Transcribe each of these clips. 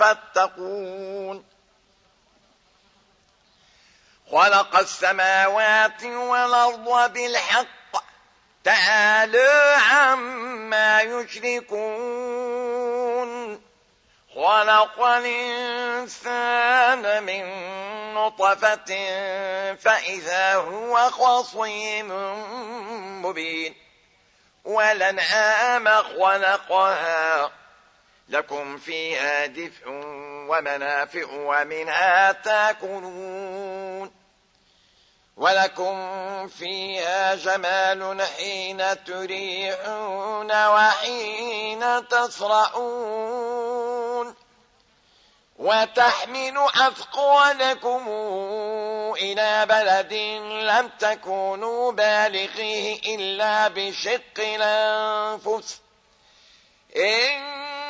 فاتقون. خلق السماوات والأرض بالحق. تعالى عما يشركون. خلق الإنسان من نطفة فإذا هو خصيم مبين. ولنعام خلقها. لكم فيها دفء ومنافع ومنها تاكلون ولكم فيها جمال حين تريحون وحين تصرعون وتحمل أثقالكم إلى بلد لم تكونوا بالغيه إلا بشق الأنفس إن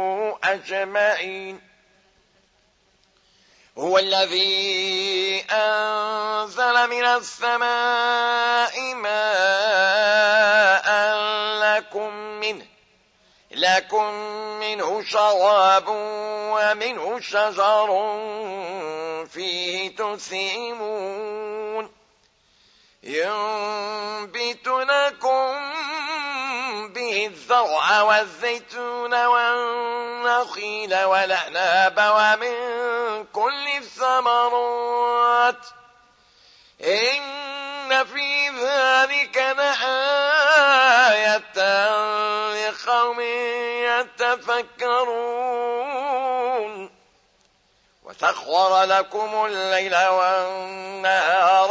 أجمعين. هو الذي أنزل من السماء ماء لكم منه لكم منه شراب ومنه شجر فيه تسيمون. ينبت لكم به الزرع والزيتون والنخيل والأعناب ومن كل الثمرات. إن في ذلك لآية لقوم يتفكرون. وسخر لكم الليل والنهار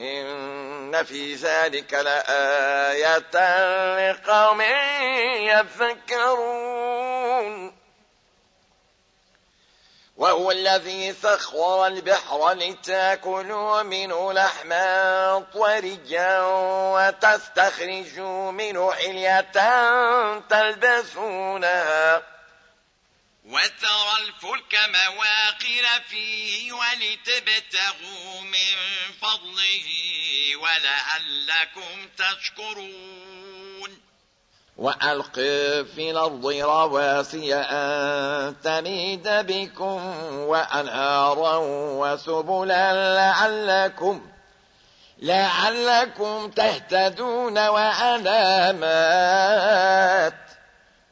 إن في ذلك لآية لقوم يذكرون وهو الذي سخر البحر لتاكلوا منه لحما طريا وتستخرجوا منه حلية تلبسونها وترى الفلك مواقر فيه ولتبتغوا من فضله ولعلكم تشكرون. وألق في الأرض رواسي أن تميد بكم وأنهارا وسبلا لعلكم لعلكم تهتدون وعلامات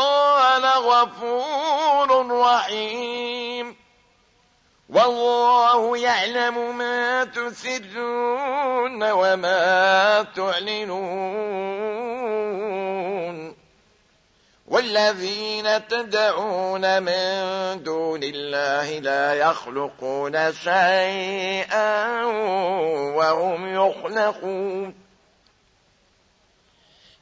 الله لغفور رحيم. والله يعلم ما تسرون وما تعلنون. والذين تدعون من دون الله لا يخلقون شيئا وهم يخلقون.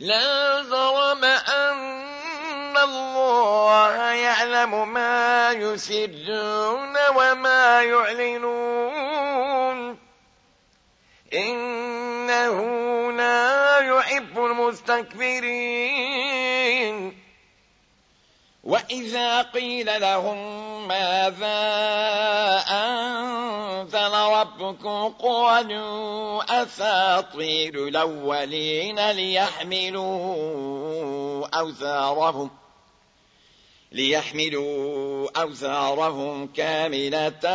لا جرم أن الله يعلم ما يسرون وما يعلنون. إنه لا يحب المستكبرين. وإذا قيل لهم ماذا أنزل قالوا أساطير الأولين ليحملوا أوزارهم ليحملوا أوزارهم كاملة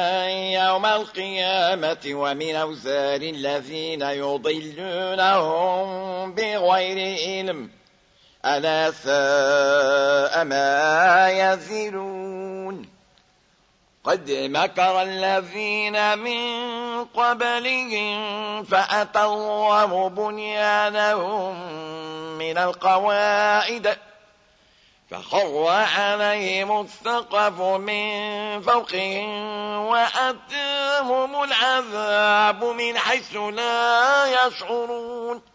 يوم القيامة ومن أوزار الذين يضلونهم بغير علم ألا ساء ما يزلون. قد مكر الذين من قبلهم فأتى الله بنيانهم من القواعد. فخر عليهم السقف من فوقهم وأتاهم العذاب من حيث لا يشعرون.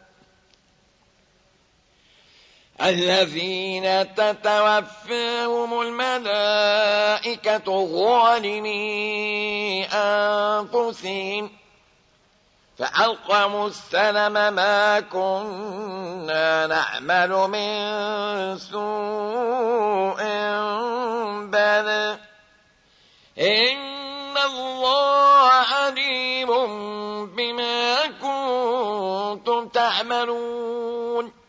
الذين تتوفاهم الملائكة ظالمي أنفسهم فألقموا السلم ما كنا نعمل من سوء بل إن الله عليم بما كنتم تعملون.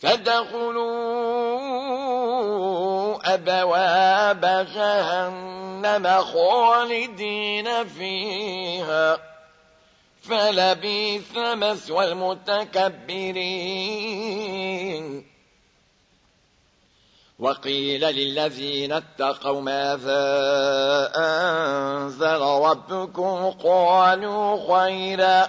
فادخلوا أبواب جهنم خالدين فيها. فلبيث مثوى المتكبرين. وقيل للذين اتقوا ماذا أنزل ربكم؟ قالوا خيرا.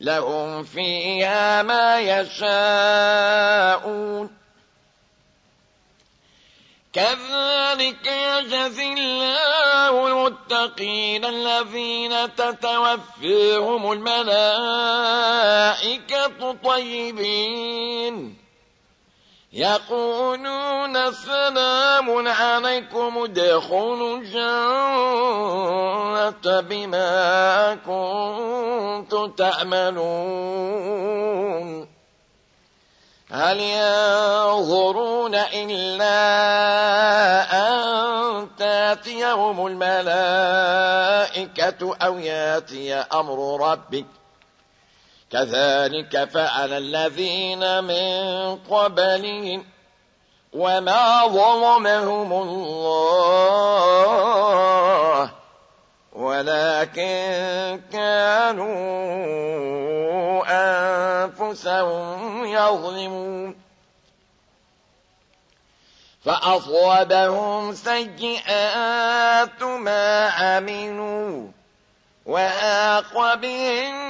لهم فيها ما يشاءون. كذلك يجزي الله المتقين الذين تتوفيهم الملائكة طيبين. يقولون سلام عليكم ادخلوا الجنة بما كنتم تعملون. هل ينظرون إلا أن تاتيهم الملائكة أو يأتي أمر ربك؟ كذلك فعل الذين من قبلهم وما ظلمهم الله ولكن كانوا أنفسهم يظلمون. فأصابهم سيئات ما عملوا وآق بهم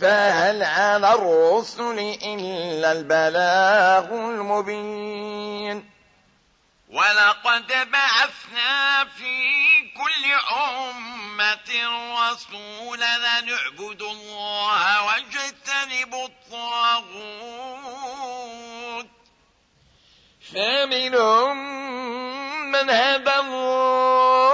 فهل على الرسل إلا البلاغ المبين؟ ولقد بعثنا في كل أمة رسولا نعبد الله واجتنب الطاغوت. فمنهم من هدى الله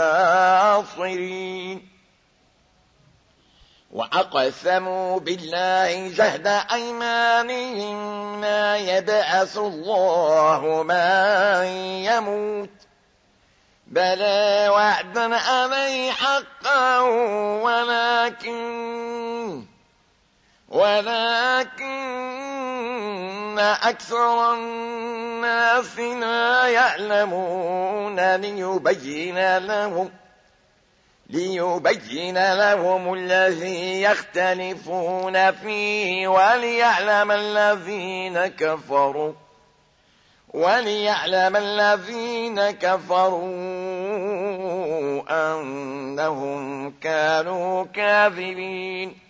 ناصرين وأقسموا بالله جهد أيمانهم ما يبعث الله من يموت. بلى وعدا علي حقا ولكن ولكن أكثر الناس لا يعلمون ليبين لهم ليبين لهم الذي يختلفون فيه وليعلم الذين كفروا وليعلم الذين كفروا أنهم كانوا كاذبين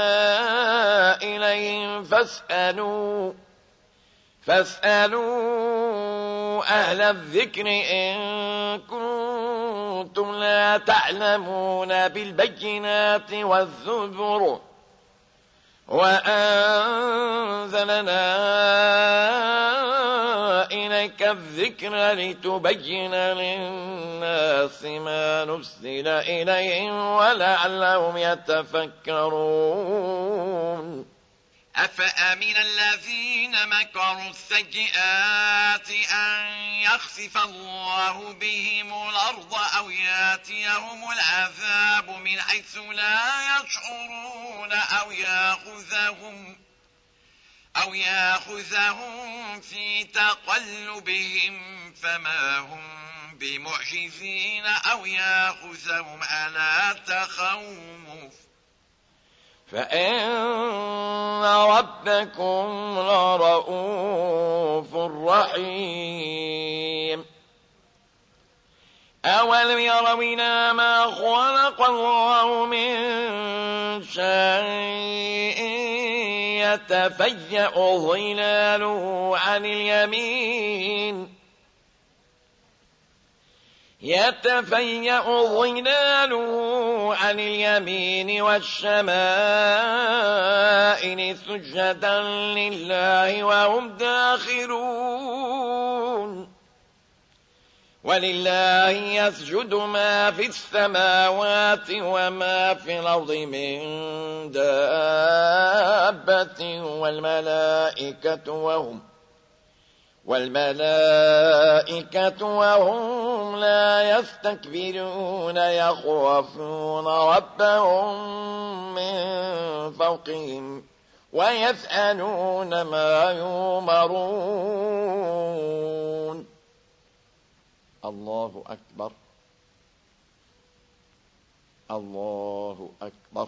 فاسألوا فاسألوا أهل الذكر إن كنتم لا تعلمون بالبينات والزبر وأنزلنا إليك الذكر لتبين للناس ما نسل إليهم ولعلهم يتفكرون. أفأمن الذين مكروا السيئات أن يخسف الله بهم الأرض أو ياتيهم العذاب من حيث لا يشعرون أو يأخذهم أو يأخذهم في تقلبهم فما هم بمعجزين أو يأخذهم على تخوف فإن ربكم لرؤوف رحيم. أولم إلى ما خلق الله من شيء يتفيأ ظلاله عن اليمين. يتفيأ ظلاله عن اليمين والشمائل سجدا لله وهم داخرون ولله يسجد ما في السماوات وما في الأرض من دابة والملائكة وهم والملائكة وهم لا يستكبرون يخافون ربهم من فوقهم ويسألون ما يؤمرون. الله أكبر. الله أكبر.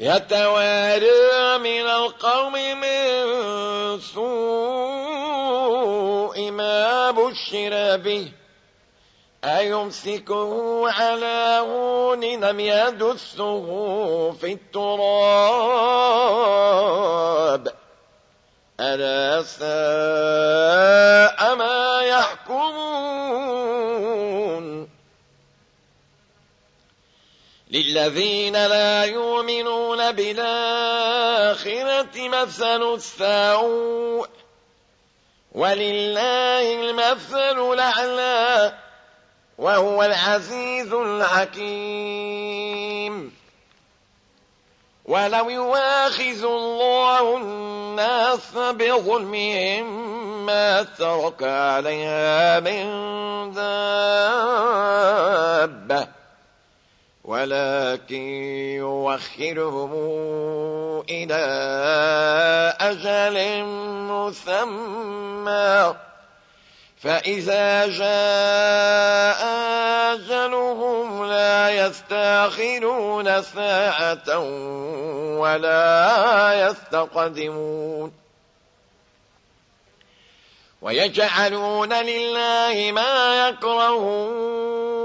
يتوارى من القوم من سوء ما بشر به. أيمسكه على هون لم يدسه في التراب؟ ألا ساء ما يحكمون. للذين لا يؤمنون بالآخرة مثل السوء ولله المثل الأعلى وهو العزيز الحكيم ولو يواخذ الله الناس بظلمهم ما ترك عليها من دابة ولكن يوخرهم إلى أجل مسمى. فإذا جاء أجلهم لا يستأخرون ساعة ولا يستقدمون. ويجعلون لله ما يكرهون.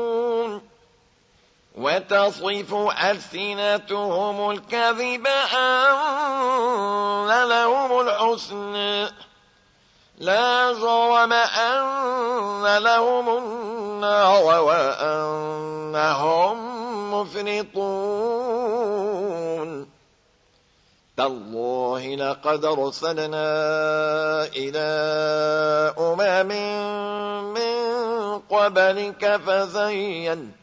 وتصف ألسنتهم الكذب أن لهم الحسن لا جرم أن لهم النار وأنهم مفرطون تالله لقد رسلنا إلى أمم من قبلك فزين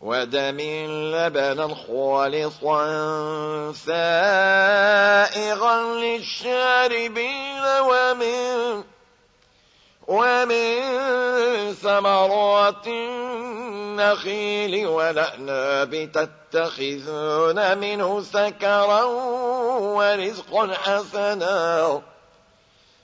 ودم لبنا خالصا سائغا للشاربين ومن ومن ثمرات النخيل والأعناب تتخذون منه سكرا ورزقا حسنا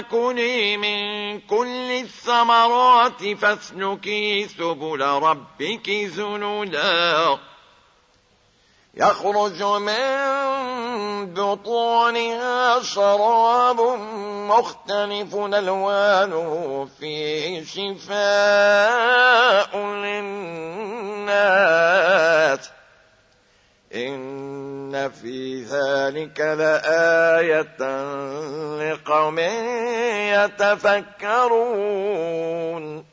كلي من كل الثمرات فاسلكي سبل ربك ذنودا يخرج من بطونها شراب مختلف ألوانه فيه شفاء للناس. إن في ذلك لآية لقوم يتفكرون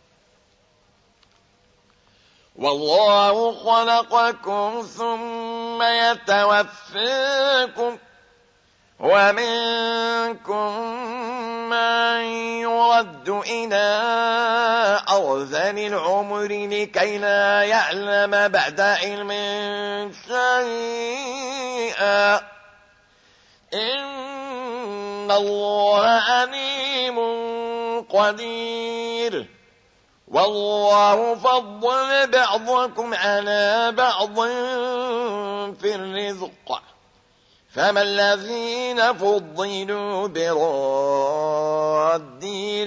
والله خلقكم ثم يتوفيكم ومنكم من يرد إلى أرذل العمر لكي لا يعلم بعد علم شيئا. إن الله عليم قدير. والله فضل بعضكم على بعض في الرزق. فما الذين فضلوا براد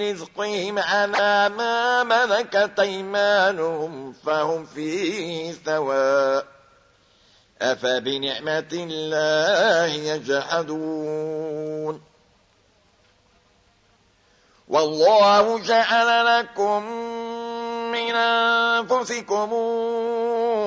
رزقهم على ما ملكت أيمانهم فهم فيه سواء أفبنعمة الله يجحدون والله جعل لكم من أنفسكم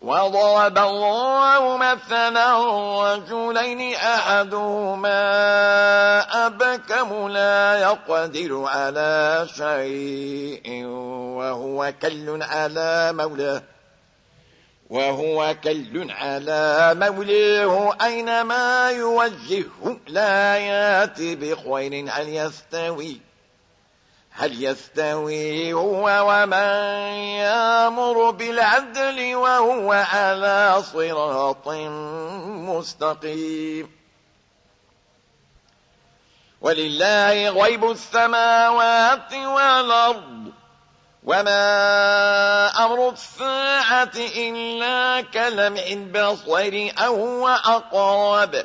وضرب الله مثلا رجلين أحدهما أبكم لا يقدر على شيء وهو كل على مولاه وهو كل على موليه أينما يوجهه لا ياتي بخير هل يستوي هل يستوي هو ومن يامر بالعدل وهو على صراط مستقيم؟ ولله غيب السماوات والأرض. وما أمر الساعة إلا كلمع البصر أو أقرب.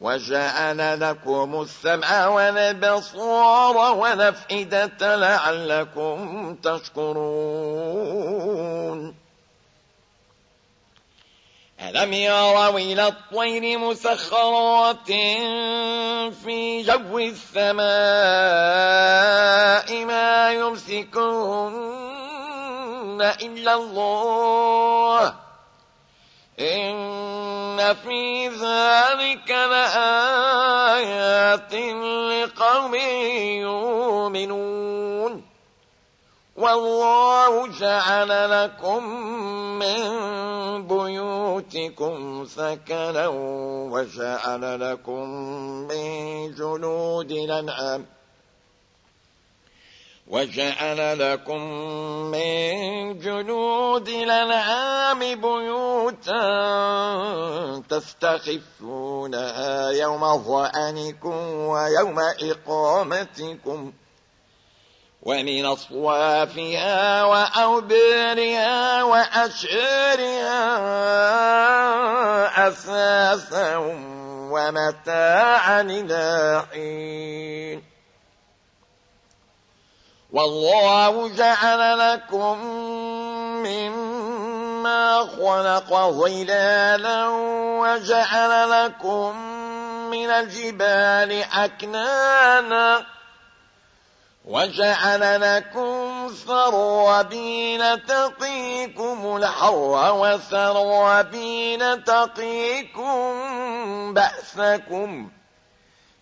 وجعل لكم السمع والبصار والأفئدة لعلكم تشكرون. ألم يروا إلى الطير مسخرات في جو السماء ما يمسكون إلا الله؟ إن في ذلك لآيات لقوم يؤمنون والله جعل لكم من بيوتكم سكنا وجعل لكم من جنود الأنعام وجعل لكم من جنود الأنعام بيوتا تستخفونها يوم ظأنكم ويوم إقامتكم ومن أصوافها وأوبرها وأشعرها أساسا ومتاعا إلى حين والله جعل لكم مما خلق ظلالا وجعل لكم من الجبال أكنانا وجعل لكم ثروبين تقيكم الحر وثروبين تقيكم بأسكم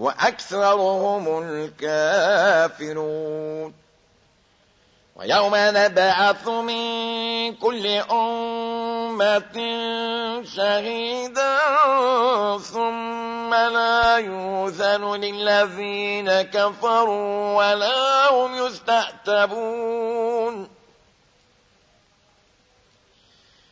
وأكثرهم الكافرون. ويوم نبعث من كل أمة شهيدا ثم لا يوثن للذين كفروا ولا هم يستعتبون.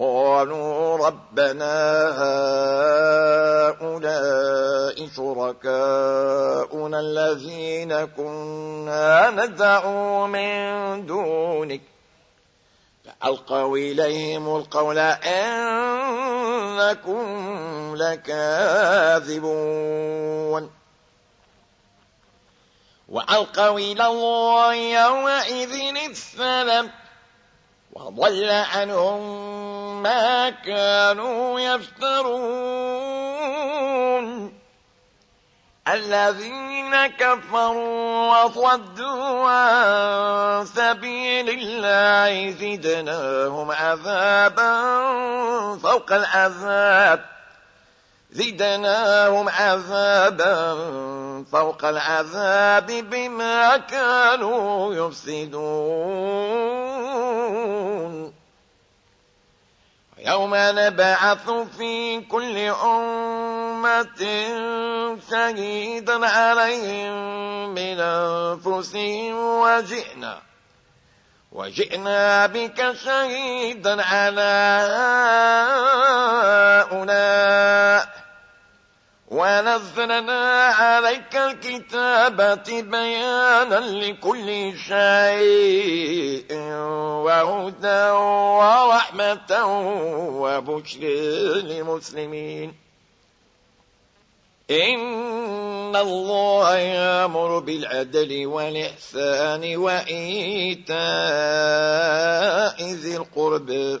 قالوا ربنا هؤلاء شركاؤنا الذين كنا ندعو من دونك. فألقوا إليهم القول إنكم لكاذبون. وألقوا إلى الله يومئذ السلام. وضل عنهم ما كانوا يفترون. الذين كفروا وصدوا عن سبيل الله زدناهم عذابا فوق العذاب. زدناهم عذابا فوق العذاب بما كانوا يفسدون. يوم نبعث في كل أمة شهيدا عليهم من أنفسهم وجئنا وجئنا بك شهيدا على هؤلاء. ونزلنا عليك الكتاب بيانا لكل شيء وهدى ورحمة وبشر للمسلمين. إن الله يأمر بالعدل والإحسان وإيتاء ذي القرب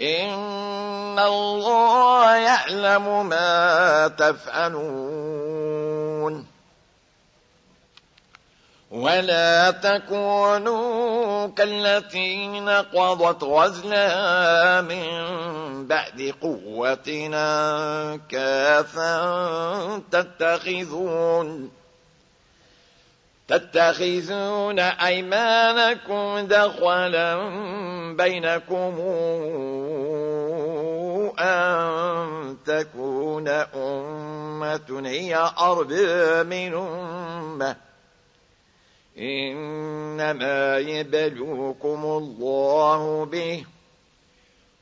إن الله يعلم ما تفعلون ولا تكونوا كالتي نقضت غزلها من بعد قوتنا كافا تتخذون تتخذون أيمانكم دخلا بينكم أن تكون أمة هي أرض من أمة. إنما يبلوكم الله به.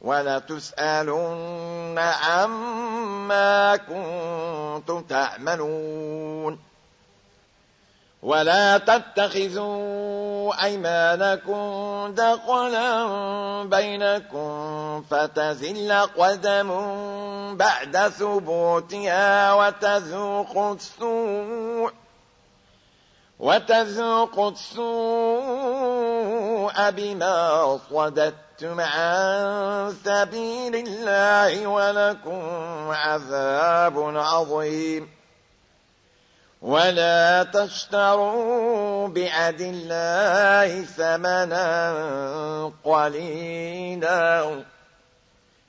ولتسألن عما كنتم تعملون. ولا تتخذوا أيمانكم دخلا بينكم فتزل قدم بعد ثبوتها وتذوق السوء وتذوق السوء بما صددتم عن سبيل الله ولكم عذاب عظيم. ولا تشتروا بعد الله ثمنا قليلا.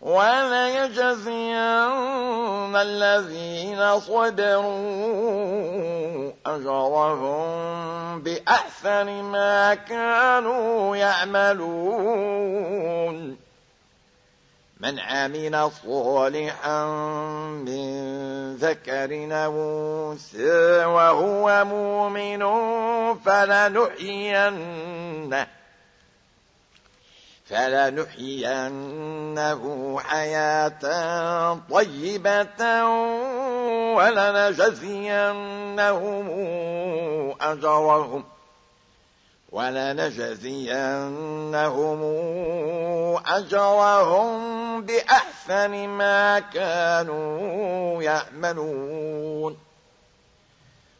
وليجزين الذين صبروا أجرهم بأحسن ما كانوا يعملون من عمل صالحا من ذكر أنثى وهو مؤمن فلنحيينه فلنحيينه حياة طيبة ولنجزينهم أجرهم ولنجزينهم أجرهم بأحسن ما كانوا يعملون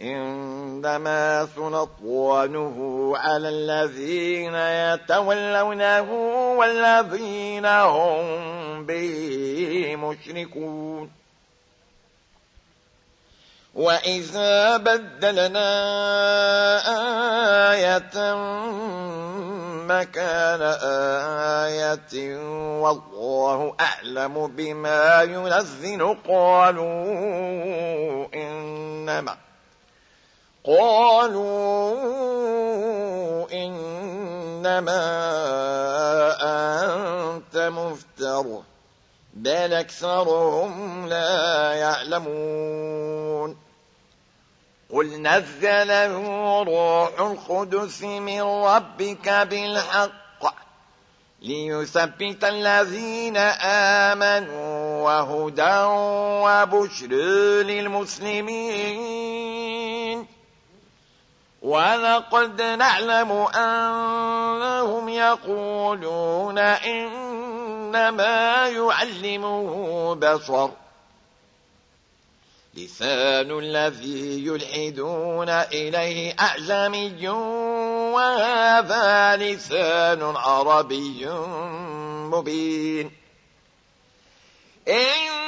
إنما سلطانه على الذين يتولونه والذين هم به مشركون. وإذا بدلنا آية مكان آية والله أعلم بما ينزل قالوا إنما قالوا إنما أنت مفتر بل أكثرهم لا يعلمون. قل نزله روح القدس من ربك بالحق ليثبت الذين آمنوا وهدى وبشر للمسلمين. ولقد نعلم أنهم يقولون إنما يعلمه بصر لسان الذي يلحدون إليه أعجمي وهذا لسان عربي مبين إن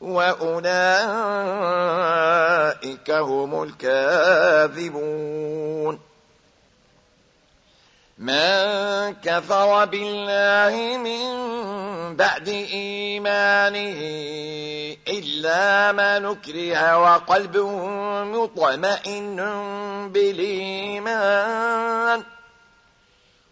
وأولئك هم الكاذبون من كفر بالله من بعد إيمانه إلا ما نكره وقلبه مطمئن بالإيمان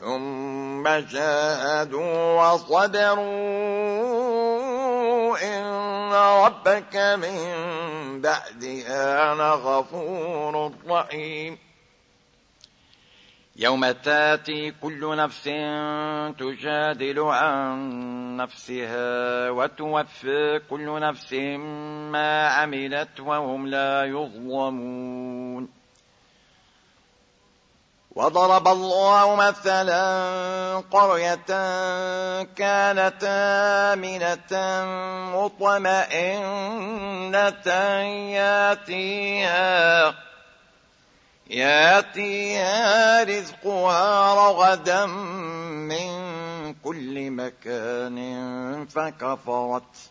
ثم جاهدوا وصبروا إن ربك من بعدها لغفور رحيم. يوم تاتي كل نفس تجادل عن نفسها وتوفي كل نفس ما عملت وهم لا يظلمون. وضرب الله مثلا قرية كانت آمنة مطمئنة ياتيها ياتيها رزقها رغدا من كل مكان فكفرت.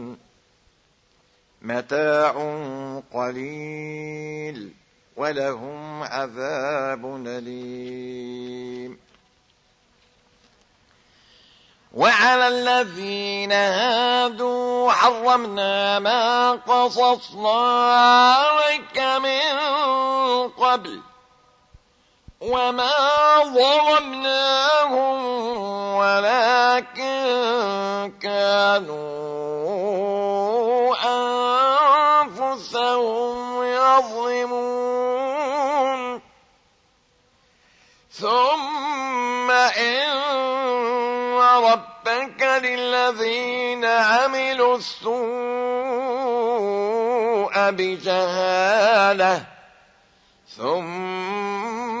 متاع قليل ولهم عذاب أليم. وعلى الذين هادوا حرمنا ما قصصنا عليك من قبل وما ظلمناهم ولكن كانوا يظلمون ثم إن ربك للذين عملوا السوء بجهالة. ثم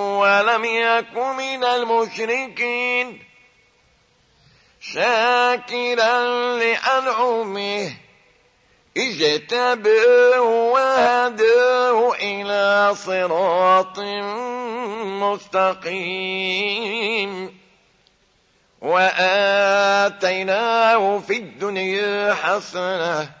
ولم يك من المشركين. شاكرا لأنعمه. اجتبه وهداه إلى صراط مستقيم. وآتيناه في الدنيا حسنة.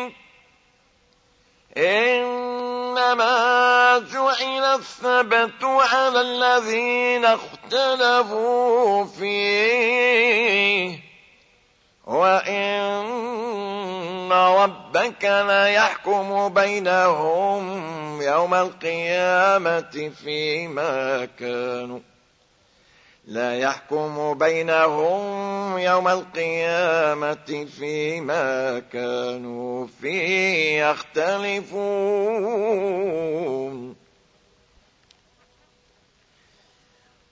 إنما جعل الثبت على الذين اختلفوا فيه. وإن ربك ليحكم بينهم يوم القيامة فيما كانوا لا يحكم بينهم يوم القيامة فيما كانوا فيه يختلفون.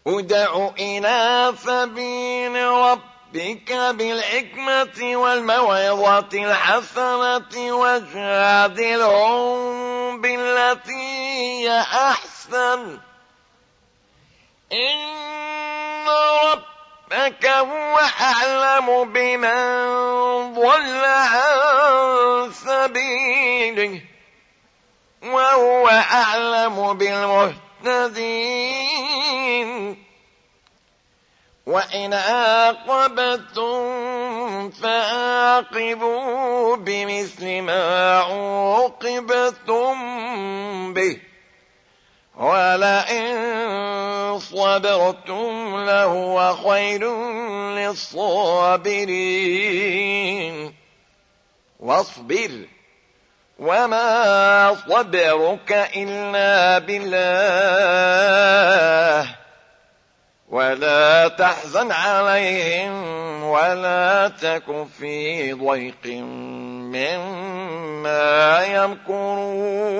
أدع إلى سبيل ربك بالحكمة والموعظة الحسنة وجادلهم بالتي هي أحسن. إن ربك هو أعلم بمن ضل عن سبيله وهو أعلم بالمهتدين. وإن عاقبتم فعاقبوا بمثل ما عوقبتم به. ولئن صبرتم لهو خير للصابرين. واصبر وما صبرك إلا بالله. ولا تحزن عليهم ولا تك في ضيق مما يمكرون.